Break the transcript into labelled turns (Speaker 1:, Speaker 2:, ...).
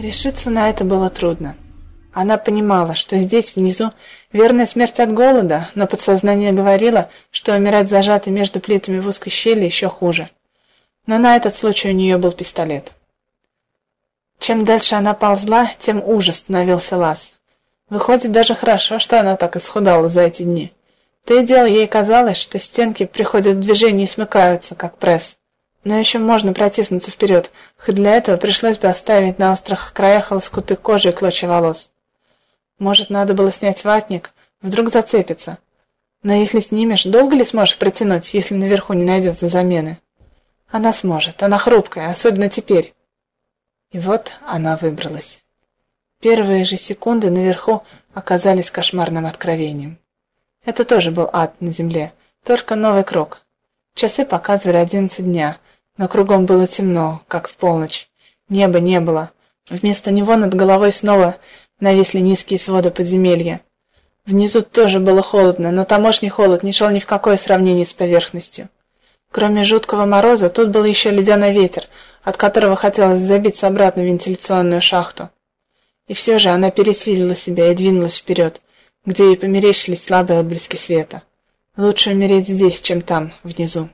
Speaker 1: Решиться на это было трудно. Она понимала, что здесь, внизу, верная смерть от голода, но подсознание говорило, что умирать зажатой между плитами в узкой щели еще хуже. Но на этот случай у нее был пистолет. Чем дальше она ползла, тем ужас становился лаз. Выходит, даже хорошо, что она так исхудала за эти дни. То и дело ей казалось, что стенки приходят в движение и смыкаются, как пресс. Но еще можно протиснуться вперед, хоть для этого пришлось бы оставить на острых краях лоскуты кожи и клочья волос. Может, надо было снять ватник, вдруг зацепится. Но если снимешь, долго ли сможешь протянуть, если наверху не найдется замены? Она сможет, она хрупкая, особенно теперь. И вот она выбралась. Первые же секунды наверху оказались кошмарным откровением. Это тоже был ад на земле, только новый круг. Часы показывали одиннадцать дня, но кругом было темно, как в полночь. Неба не было. Вместо него над головой снова нависли низкие своды подземелья. Внизу тоже было холодно, но тамошний холод не шел ни в какое сравнение с поверхностью. Кроме жуткого мороза, тут был еще ледяной ветер, от которого хотелось забиться обратно в вентиляционную шахту. И все же она пересилила себя и двинулась вперед, где ей померещились слабые отблески света. Лучше умереть здесь, чем там, внизу.